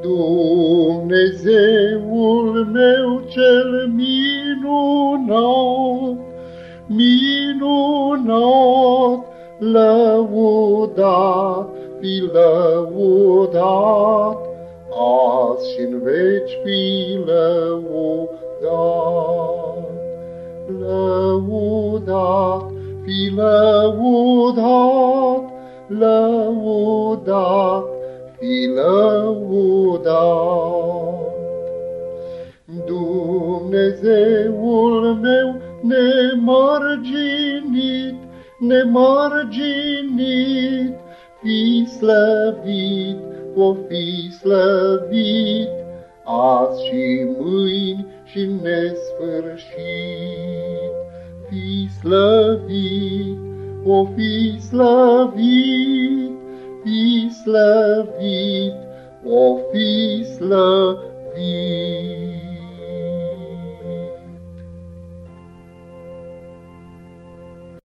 Dumnezeul meu cel minunat, minunat, lăudat, fi lăudat, azi și în veci fi lăudat. Lăudat, fi lăudat, lăudat, fi lăudat. Dumnezeul meu nemarginit, nemarginit, fi slăvit, o fi slăvit, azi și mâini și nesfârșit. Fi slăvit, o fi slăvit, fi slăvit, o fi slăvit.